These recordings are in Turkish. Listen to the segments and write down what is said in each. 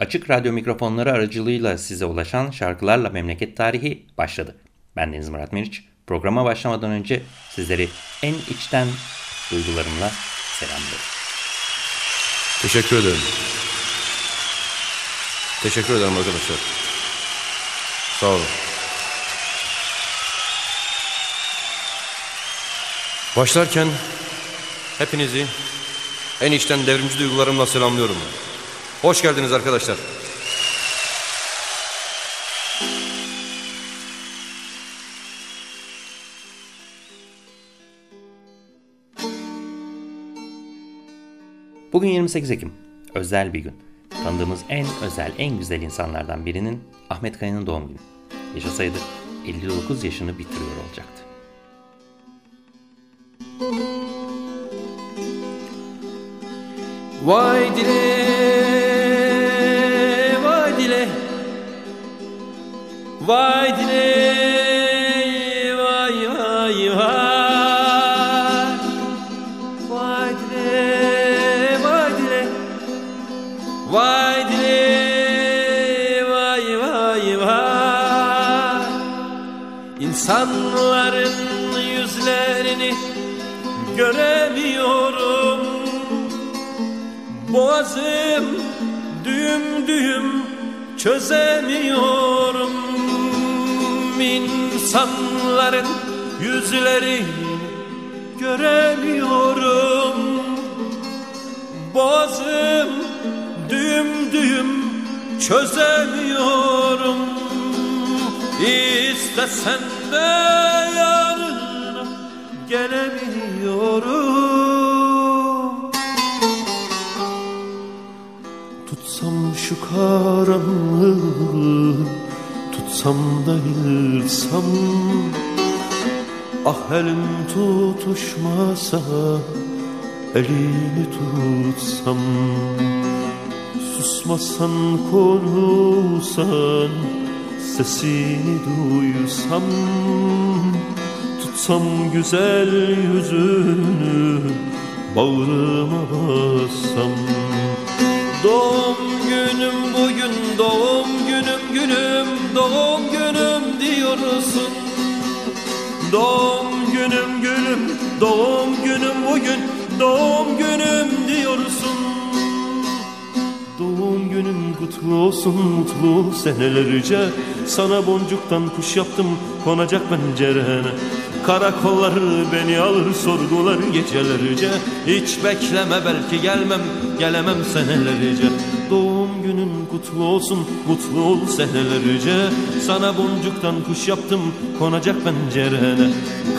Açık radyo mikrofonları aracılığıyla size ulaşan şarkılarla memleket tarihi başladı. Ben Deniz Murat Meriç. Programa başlamadan önce sizleri en içten duygularımla selamlıyorum. Teşekkür ederim. Teşekkür ederim arkadaşlar. Sağ olun. Başlarken hepinizi en içten devrimci duygularımla selamlıyorum. Hoş geldiniz arkadaşlar. Bugün 28 Ekim. Özel bir gün. Tanıdığımız en özel, en güzel insanlardan birinin Ahmet Kaya'nın doğum günü. Yaşasaydı 59 yaşını bitiriyor olacaktı. Vay dile, Vay dile, vay vay vay. Vay dile, vay dile. Vay dile, vay vay vay. İnsanların yüzlerini göremiyorum. Boğazım düğüm düğüm çözemiyorum İnsanların yüzlerini göremiyorum. Boğazım düğüm düğüm çözemiyorum. İstesen de yanına gelemiyorum. Tutsam şu karanlığı Tutsam da yılsam Ah elim tutuşmasa Elini tutsam. Susmasan konuşsan Sesini duysam Tutsam güzel yüzünü Bağrıma bassam. Doğum günüm bugün doğum günüm günüm doğum günüm diyorsun. Doğum günüm günüm doğum günüm bugün. Doğum günüm diyorsun. Doğum günün kutlu olsun mutlu senelerce. Sana boncuktan kuş yaptım konacak pencerene. Karakolları beni alır sorgular gecelerce. Hiç bekleme belki gelmem gelemem senelerce. Doğum kutlu olsun mutlu ol senelerce Sana boncuktan kuş yaptım konacak pencerene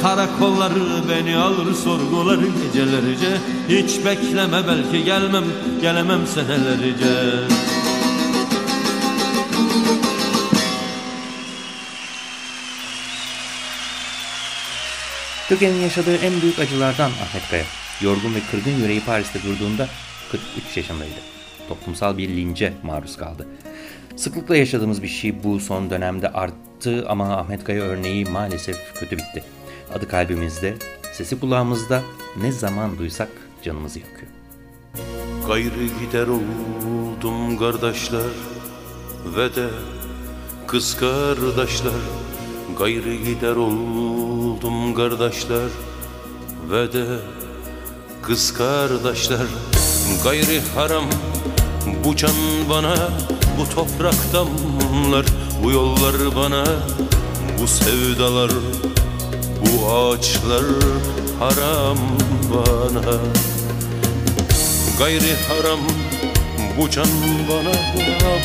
Karakolları beni alır sorgular gecelerce Hiç bekleme belki gelmem gelemem senelerce Türkiye'nin yaşadığı en büyük acılardan Ahmet Kaya. Yorgun ve kırgın yüreği Paris'te durduğunda 43 yaşındaydı. Toplumsal bir lince maruz kaldı. Sıklıkla yaşadığımız bir şey bu son dönemde arttı ama Ahmet Kaya örneği maalesef kötü bitti. Adı kalbimizde, sesi kulağımızda ne zaman duysak canımızı yakıyor. Gayrı gider oldum kardeşler ve de kız kardeşler Gayrı gider oldum kardeşler ve de kız kardeşler Gayri haram bu can bana bu toprak damlar Bu yollar bana bu sevdalar bu ağaçlar haram bana. Gayri haram bu can bana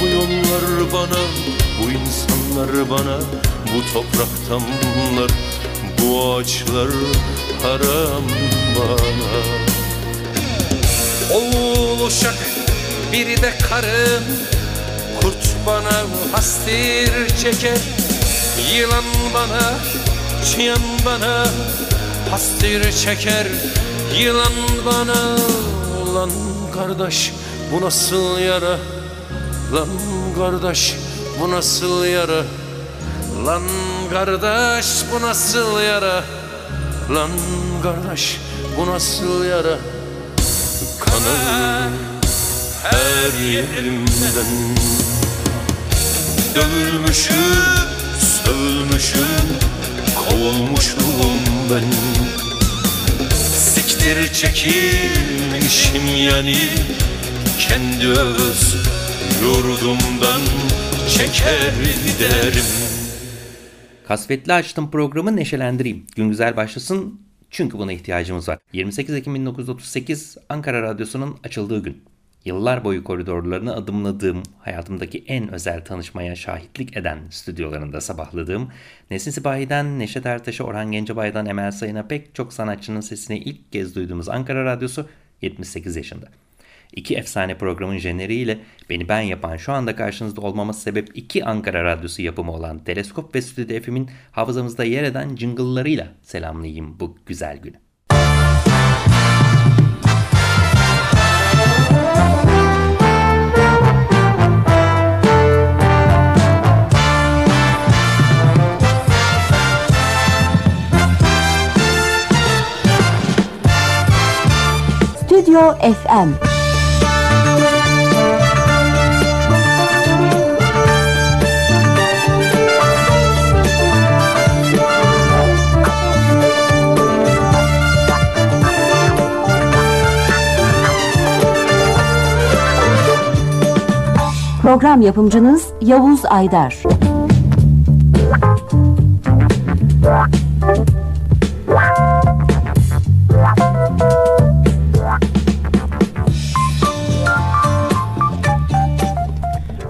Bu yollar bana Bu insanlar bana Bu toprak damlar Bu ağaçlar haram bana. Oğul biri de karım. Kurt bana hastir çeker. Yılan bana Çıyan bana Hastir çeker. Yılan bana Lan kardeş bu nasıl yara? Lan kardeş bu nasıl yara? Lan kardeş bu nasıl yara? Lan kardeş bu nasıl yara? Kanarım her yerimden Dövülmüşüm, sövülmüşüm Kovulmuşum ben Siktir çekilmişim yani Kendi öz yurdumdan çeker giderim Kasvetli açtım programı neşelendireyim. Gün güzel başlasın çünkü buna ihtiyacımız var. 28 Ekim 1938 Ankara Radyosu'nun açıldığı gün. Yıllar boyu koridorlarını adımladığım, hayatımdaki en özel tanışmaya şahitlik eden stüdyolarında sabahladığım, Nesin Sipahi'den Neşet Ertaş'a, Orhan Gencebay'dan Emel Sayın'a pek çok sanatçının sesini ilk kez duyduğumuz Ankara Radyosu 78 yaşında. İki efsane programın jeneriğiyle beni ben yapan şu anda karşınızda olmaması sebep iki Ankara Radyosu yapımı olan Teleskop ve Stüdyo FM'in hafızamızda yer eden jingle'larıyla selamlayayım bu güzel günü. Stüdyo FM Program yapımcınız Yavuz Aydar.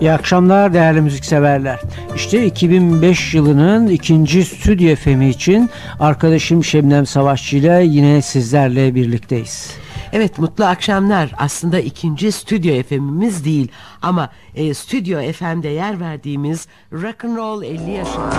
İyi akşamlar değerli müzikseverler. İşte 2005 yılının ikinci stüdyo FM'i için arkadaşım Şebnem Savaşçı ile yine sizlerle birlikteyiz. Evet mutlu akşamlar. Aslında ikinci stüdyo FM'imiz değil ama e, stüdyo FM'de yer verdiğimiz Rock and Roll 50 yaşında.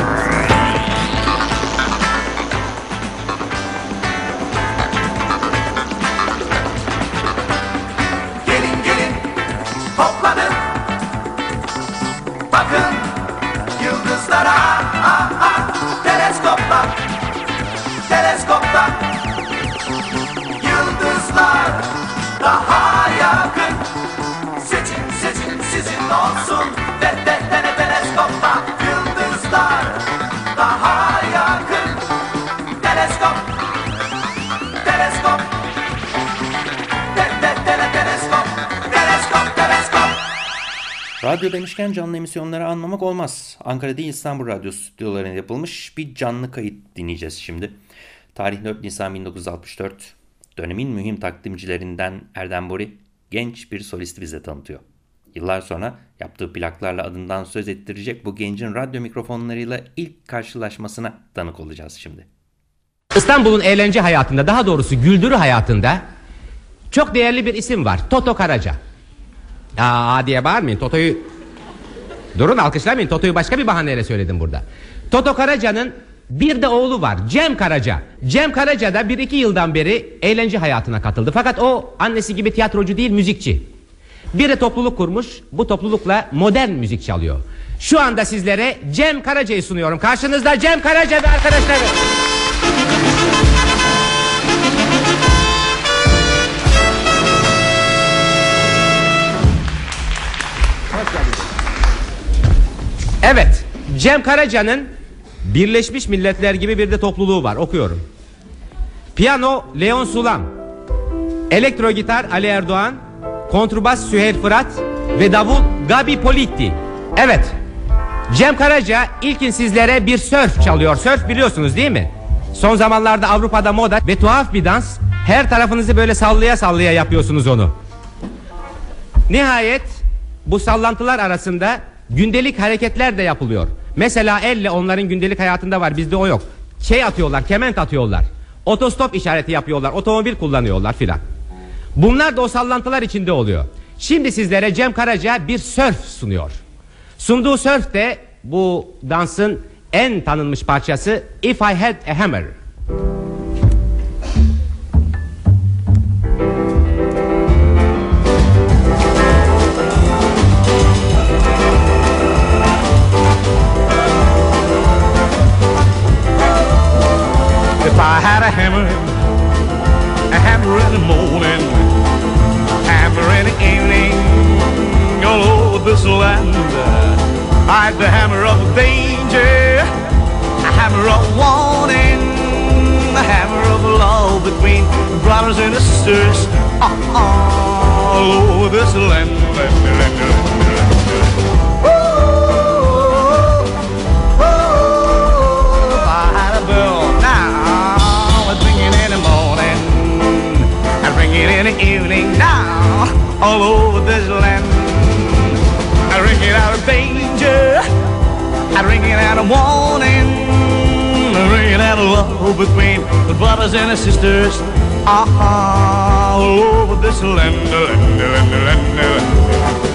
Radyo demişken canlı emisyonları anlamak olmaz. Ankara değil İstanbul Radyo stüdyolarında yapılmış bir canlı kayıt dinleyeceğiz şimdi. Tarih 4 Nisan 1964. Dönemin mühim takdimcilerinden Erdem Bori genç bir solisti bize tanıtıyor. Yıllar sonra yaptığı plaklarla adından söz ettirecek bu gencin radyo mikrofonlarıyla ilk karşılaşmasına tanık olacağız şimdi. İstanbul'un eğlence hayatında daha doğrusu güldürü hayatında çok değerli bir isim var. Toto Karaca. Aa diye bağırmayın. Toto'yu Durun alkışlamayın. Toto'yu başka bir bahaneyle söyledim burada. Toto Karaca'nın bir de oğlu var. Cem Karaca. Cem Karaca da bir iki yıldan beri eğlence hayatına katıldı. Fakat o annesi gibi tiyatrocu değil müzikçi. Bir de topluluk kurmuş. Bu toplulukla modern müzik çalıyor. Şu anda sizlere Cem Karaca'yı sunuyorum. Karşınızda Cem Karaca ve arkadaşları. Evet Cem Karaca'nın Birleşmiş Milletler gibi bir de topluluğu var okuyorum. Piyano Leon Sulam. Elektro gitar Ali Erdoğan. Kontrbas Süheyl Fırat. Ve davul Gabi Politti. Evet Cem Karaca ilkin sizlere bir sörf çalıyor. Sörf biliyorsunuz değil mi? Son zamanlarda Avrupa'da moda ve tuhaf bir dans. Her tarafınızı böyle sallaya sallaya yapıyorsunuz onu. Nihayet bu sallantılar arasında gündelik hareketler de yapılıyor. Mesela elle onların gündelik hayatında var bizde o yok. Şey atıyorlar kement atıyorlar. Otostop işareti yapıyorlar otomobil kullanıyorlar filan. Bunlar da o sallantılar içinde oluyor. Şimdi sizlere Cem Karaca bir sörf sunuyor. Sunduğu sörf de bu dansın en tanınmış parçası If I Had a Hammer. I had a hammer, a hammer in the morning, hammer in the evening, all over this land. Uh, I had the hammer of danger, a hammer of warning, a hammer of love between brothers and sisters, uh, uh, all over this land. All over this land. I ring it out of danger, I ring it out of warning, I ring it out of love between the brothers and the sisters, ah, all over this land, land, land, land, land.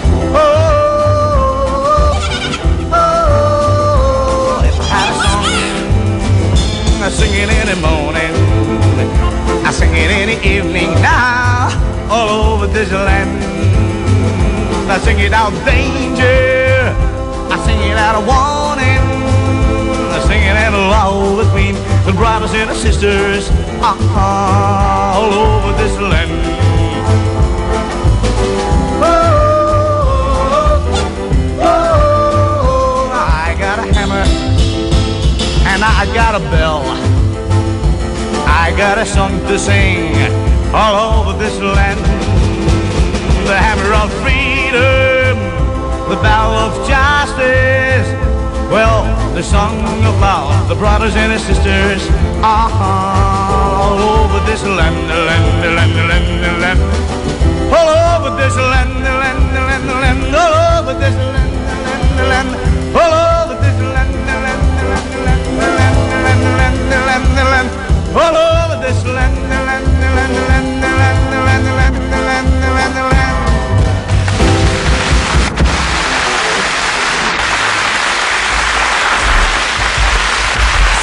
Sing it out of danger, I sing it out of warning, I sing it out of love between the brothers and the sisters, all over this land. Oh, oh, oh, I got a hammer and I got a bell. I got a song to sing all over this land. The hammer of freedom, the bell of justice. Well, the song of love, the brothers and the sisters all over this land, land, land, land, land. All over this land, land, land, land, all over this land, land, land, all over this land, land, land, land, land, land, land, land, land, all over this land, land, land, land, land,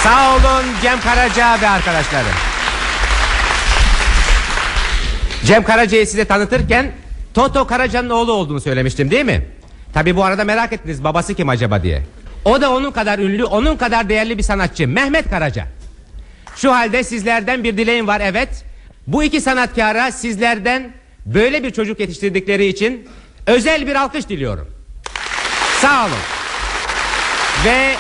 Sağ olun Cem Karaca ve arkadaşları. Cem Karaca'yı size tanıtırken Toto Karaca'nın oğlu olduğunu söylemiştim değil mi? Tabi bu arada merak ettiniz babası kim acaba diye. O da onun kadar ünlü, onun kadar değerli bir sanatçı Mehmet Karaca. Şu halde sizlerden bir dileğim var evet. Bu iki sanatkara sizlerden böyle bir çocuk yetiştirdikleri için özel bir alkış diliyorum. Sağ olun. Ve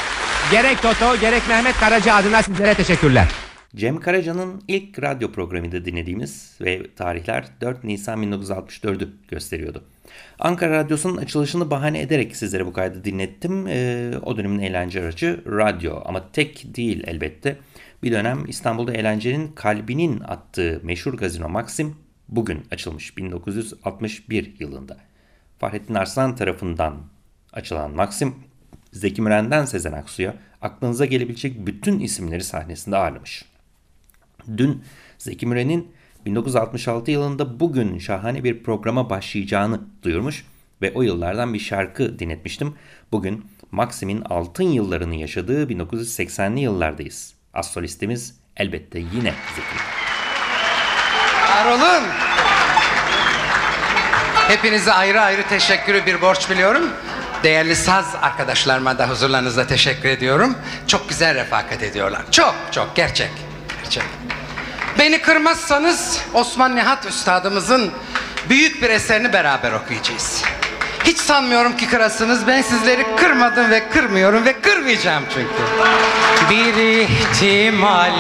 gerek Toto gerek Mehmet Karaca adına sizlere teşekkürler. Cem Karaca'nın ilk radyo programında dinlediğimiz ve tarihler 4 Nisan 1964'ü gösteriyordu. Ankara Radyosu'nun açılışını bahane ederek sizlere bu kaydı dinlettim. Ee, o dönemin eğlence aracı radyo ama tek değil elbette. Bir dönem İstanbul'da eğlencenin kalbinin attığı meşhur gazino Maxim bugün açılmış 1961 yılında. Fahrettin Arslan tarafından açılan Maxim, Zeki Müren'den Sezen Aksu'ya aklınıza gelebilecek bütün isimleri sahnesinde ağırlamış. Dün Zeki Müren'in 1966 yılında bugün şahane bir programa başlayacağını duyurmuş ve o yıllardan bir şarkı dinletmiştim. Bugün Maxim'in altın yıllarını yaşadığı 1980'li yıllardayız. Az solistimiz elbette yine Zeki. Var olun. Hepinize ayrı ayrı teşekkürü bir borç biliyorum. Değerli saz arkadaşlarıma da huzurlarınızda teşekkür ediyorum. Çok güzel refakat ediyorlar. Çok çok gerçek. Gerçek. Beni kırmazsanız Osman Nihat Üstadımızın büyük bir eserini beraber okuyacağız. Hiç sanmıyorum ki kırasınız. Ben sizleri kırmadım ve kırmıyorum ve kırmayacağım çünkü. Bir ihtimal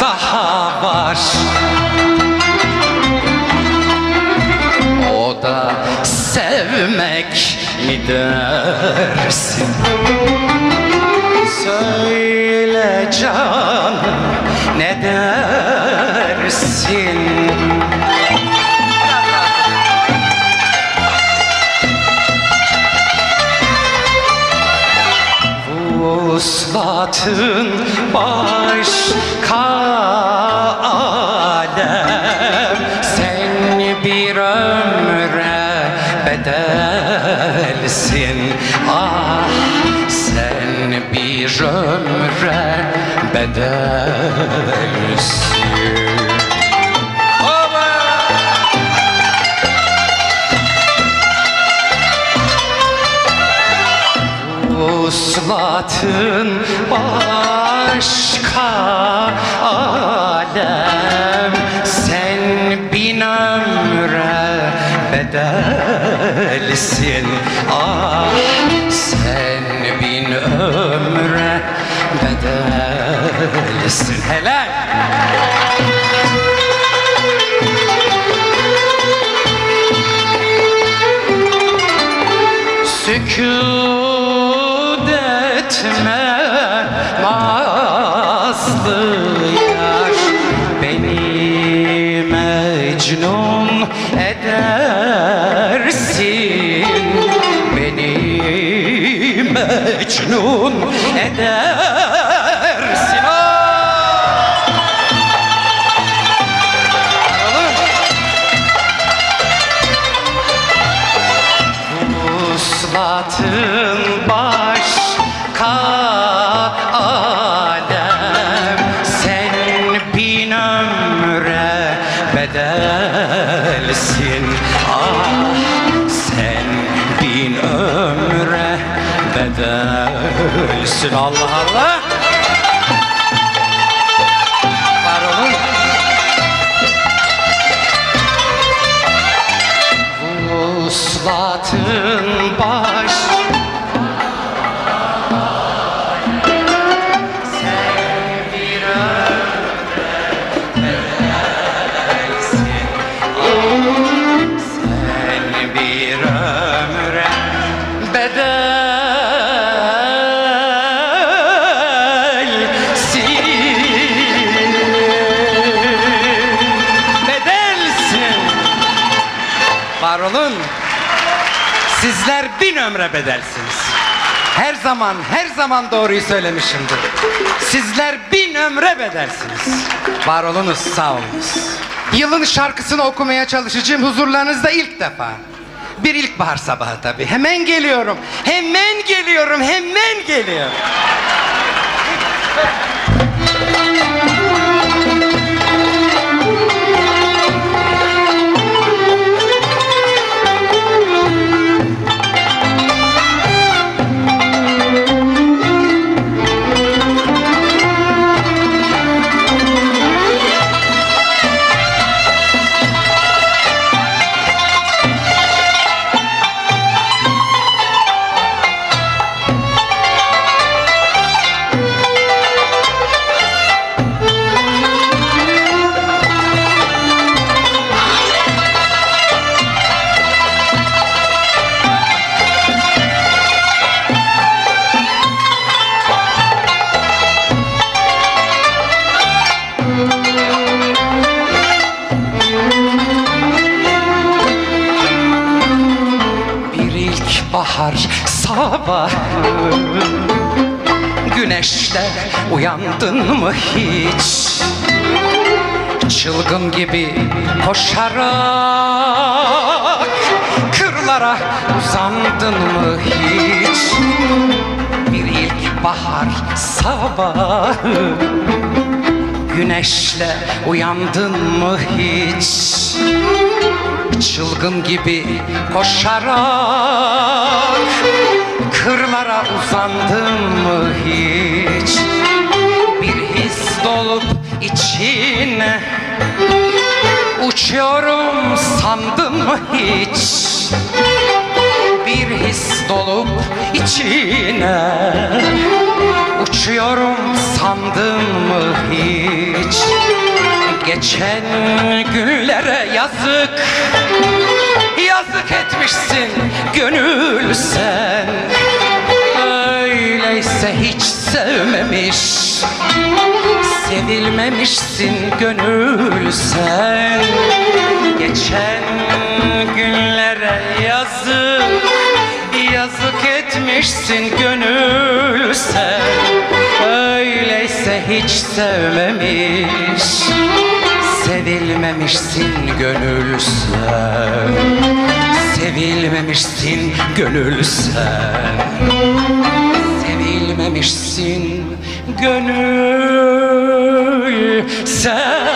daha var. O da sevmek mi dersin? Söyle canım Vuslatın başka alem. Sen bin ömre bedelsin edersin Beni mecnun edersin bedelsiniz. Her zaman, her zaman doğruyu söylemişimdir. Sizler bin ömre bedelsiniz. Var olunuz, sağ olunuz. Yılın şarkısını okumaya çalışacağım huzurlarınızda ilk defa. Bir ilkbahar sabahı tabii. Hemen geliyorum. Hemen geliyorum. Hemen geliyorum. Hiç Çılgın gibi koşarak Kırlara uzandın mı hiç? Bir ilk bahar sabahı Güneşle uyandın mı hiç? Çılgın gibi koşarak Kırlara uzandın mı hiç dolup içine Uçuyorum sandın mı hiç? Bir his dolup içine Uçuyorum sandın mı hiç? Geçen günlere yazık Yazık etmişsin gönül sen. Öyleyse hiç sevmemiş. Sevilmemişsin gönül sen. Geçen günlere yazık Yazık etmişsin gönül sen. Öyleyse hiç sevmemiş. Sevilmemişsin gönül sen. Sevilmemişsin gönül sen Sevilmemişsin gönül Sen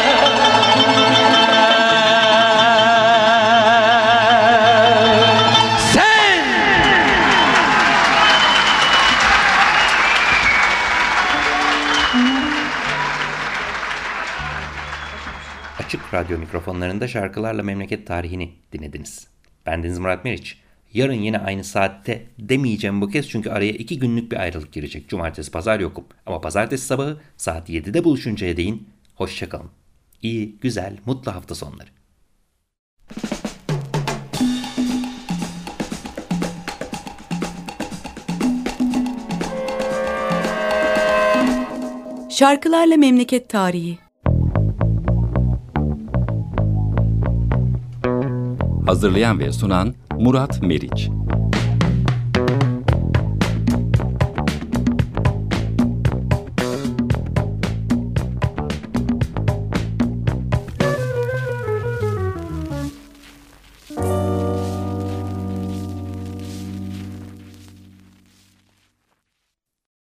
Açık radyo mikrofonlarında şarkılarla memleket tarihini dinlediniz. Bendeniz Murat Meriç. Yarın yine aynı saatte demeyeceğim bu kez çünkü araya iki günlük bir ayrılık girecek. Cumartesi pazar yokum. Ama pazartesi sabahı saat 7'de buluşuncaya değin. Hoşçakalın. İyi, güzel, mutlu hafta sonları. Şarkılarla Memleket Tarihi Hazırlayan ve sunan Murat Meriç